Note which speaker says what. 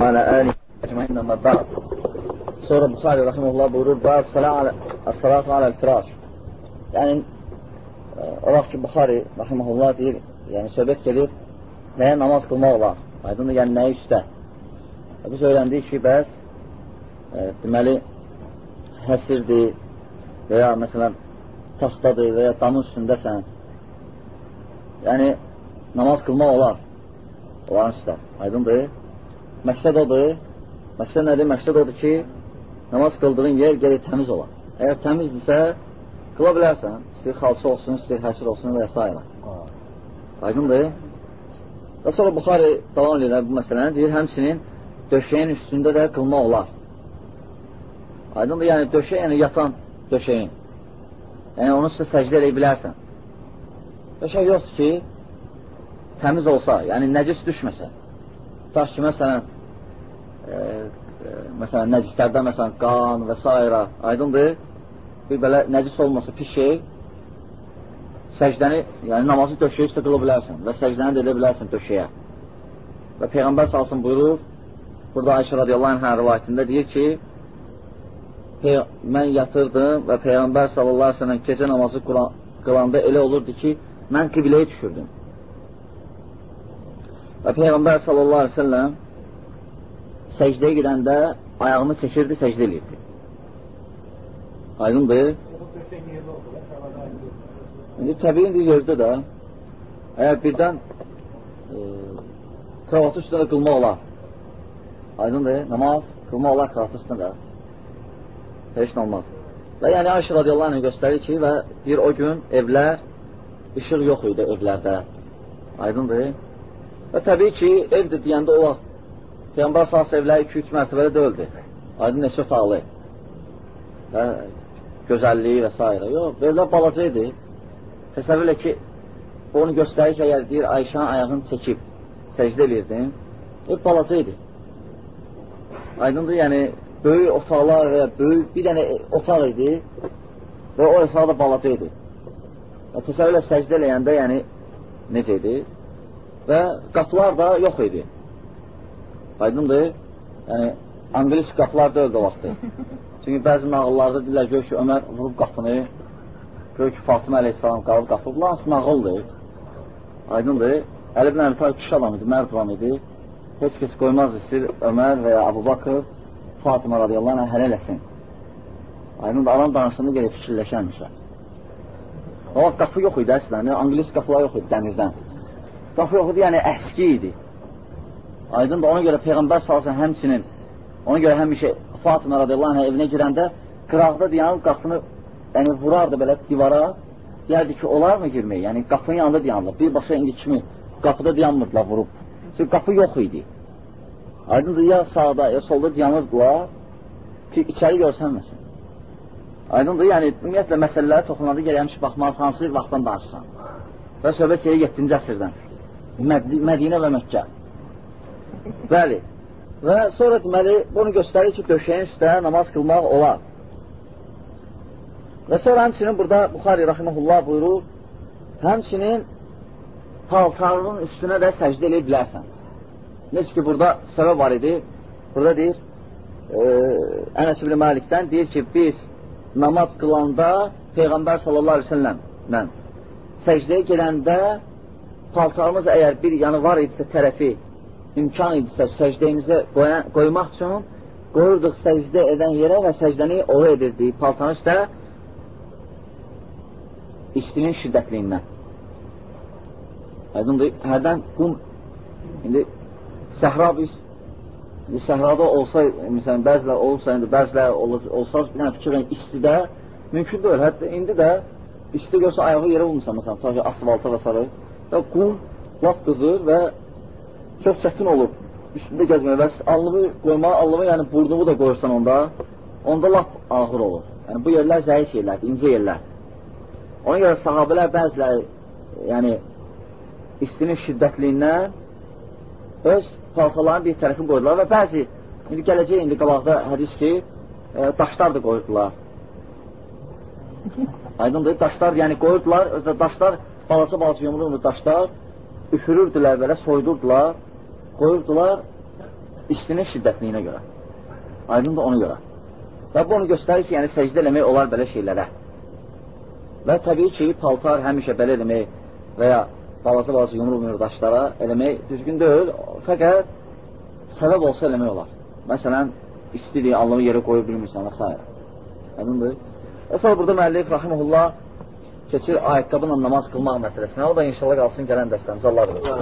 Speaker 1: على آله أجمعين أما بعد Sonra Buxari Rahimullah buyurur, Bab salatu aləl firaş. Yəni, o vaxt ki, Buxari Rahimullah deyir, yəni söhbət gedir, nəyə namaz qılmaq olar? Aydındır, yəni nəyə üstə? Biz öyrəndik ki, bəs e, deməli, həsirdir və ya məsələn, taxtadır və ya damın üstündəsən. Yəni, namaz qılmaq olar. Onların üstə. Aydındır. Məqsəd odur. Məqsəd nədir? Məqsəd odur ki, namaz qıldığın yer gəlir təmiz olar. Əgər təmizdirsə, qıla bilərsən. İstəyir xalça olsun, istəyir həsir olsun və s. Aydındır. Və sonra Buxari davam edir bu məsələni. Deyir, həmsinin döşəyin üstündə də qılmaq olar. Aydındır, yəni döşək, yəni yatan döşəyin. Yəni onun üstə səcdə edə bilərsən. Döşək yoxdur ki, təmiz olsa, yəni nəcis düşməsə. Tutaq ki, məsələn, e, e, məsələn, nəcislərdə, məsələn, qan və s. aydındır, bir belə nəcis olmasa pis şey, səcdəni, yəni namazı döşəyə üstə qıla bilərsən və səcdəni də edə bilərsən döşəyə. Və Peyğəmbər salsın buyurur, burada Ayşə radiyallahu anh rivayətində deyir ki, mən yatırdım və Peyğəmbər sallallahu aleyhi ve sellem gecə namazı qılanda elə olurdu ki, mən qibləyə düşürdüm. Və Peyğəmbər sallallahu aleyhi ve sellem səcdəyə gedəndə ayağımı çəkirdi, səcdə edirdi. Aydındır. İndi təbii indi yerdə də əgər birdən e, kravatı üstündə qılmaq olar. Aydındır, namaz qılmaq olar kravatı üstündə. Heç nə olmaz. Və yəni Ayşə radiyallahu anh göstərir ki, və bir o gün evlər, işıq yox idi evlərdə. Aydındır. Və təbii ki, evdir deyəndə o vaxt Peyğəmbər evləri 2-3 mərtəbəli deyildi. Aydın neçə otaqlı. Və gözəlliyi və s. Yox, evlər balaca idi. Təsəvvürlə ki, onu göstərir ki, əgər deyir, Ayşanın ayağını çəkib səcdə edirdin, ev balaca idi. Aydındır, yəni, böyük otaqlar və böyük bir dənə otaq idi və o otaq da balaca idi. Və təsəvvürlə səcdə eləyəndə, yəni, necə idi? Və qapılar da yox idi. Aydındır? Yəni, anqlis qapılar da öldü o vaxtı. Çünki bəzi nağıllarda deyirlər, gör ki, Ömər vurub qapını, gör ki, Fatıma əleyhissalam qalıb qapı. Bunlar hansı nağıldır? Aydındır? Əli ibn Əbi Talib kişi adam idi, mərd adam idi. Heç kəs qoymaz istəyir Ömər və ya Abu Bakır Fatıma radiyallahu anh hələ eləsin. Aydındır, adam danışdığında gəlib fikirləşərmişə. O vaxt qapı yox idi əslən, anqlis qapılar yox idi dənizdən. Qapı yox idi, yəni əski idi. Aydın da ona görə Peyğəmbər salsın həmçinin, ona görə həmişə Fatimə radiyallahu anh evinə girəndə qıraqda dayanıb qapını yəni, vurardı belə divara, deyərdi ki, olar mı girmək? Yəni qapının yanında dayanılır. Birbaşa indi kimi qapıda dayanmırdılar vurub. Çünki qapı yox idi. Aydındır, ya sağda, ya solda dayanırdılar ki, içəri görsənməsin. Aydındır, yəni ümumiyyətlə məsələlərə toxunanda gələyəmiş baxmaq hansı vaxtdan danışsan. Və söhbət yeri 7-ci əsrdən. Mədinə və Məkkə. Bəli. Və sonra deməli, bunu göstərir ki, döşəyin üstə namaz qılmaq olar. Və sonra həmçinin burada Buxari Rahiməhullah buyurur, həmçinin paltarının üstünə də səcdə edə bilərsən. Necə ki, burada səbəb var idi, burada deyir, e, Ənəs ibn Məlikdən deyir ki, biz namaz qılanda Peyğəmbər sallallahu aleyhi ve səlləmlə səcdəyə gedəndə paltarımız əgər bir yanı var idisə tərəfi imkan idisə səcdəyimizə qoymaq üçün qoyurduq səcdə edən yerə və səcdəni oru edirdik paltanın üstə istinin şiddətliyindən. Aydındır, hərdən qum, indi səhra biz, səhrada olsa, məsələn, bəzilər olubsa, indi bəzilər olsa, bir dənə fikirlə istidə, mümkün deyil, hətta indi də isti görsə ayağı yerə olmuşsa, məsələn, tutaq ki, asfalta və sarı, və qum lap qızır və çox çətin olur üstündə gəzmək və alnımı qoymağa, alnımı, yəni burnumu da qoyursan onda, onda lap ağır olur. Yəni bu yerlər zəif yerlərdir, incə yerlər. Ona görə sahabələr bəziləri, yəni istinin şiddətliyindən öz paltaların bir tərəfini qoydular və bəzi, indi gələcək indi qabaqda hədis ki, e, daşlar da qoyurdular. Aydındır, daşlar yəni qoyurdular, özdə daşlar, balaca-balaca yumruqlu daşlar üfürürdülər belə, soydurdular qoyubdular istinin şiddətliyinə görə. Aydın da ona görə. Və bu onu göstərir ki, yəni səcdə eləmək olar belə şeylərə. Və təbii ki, paltar həmişə belə eləmək və ya balaca-balaca yumruq daşlara eləmək düzgün deyil, fəqət səbəb olsa eləmək olar. Məsələn, istidir, Allahı yerə qoyub bilmirsən və s. Və sonra burada müəllif, rahimullah, keçir ayaqqabı ilə namaz qılmaq məsələsinə. O da inşallah qalsın gələn dəstəmizə Allah bilir.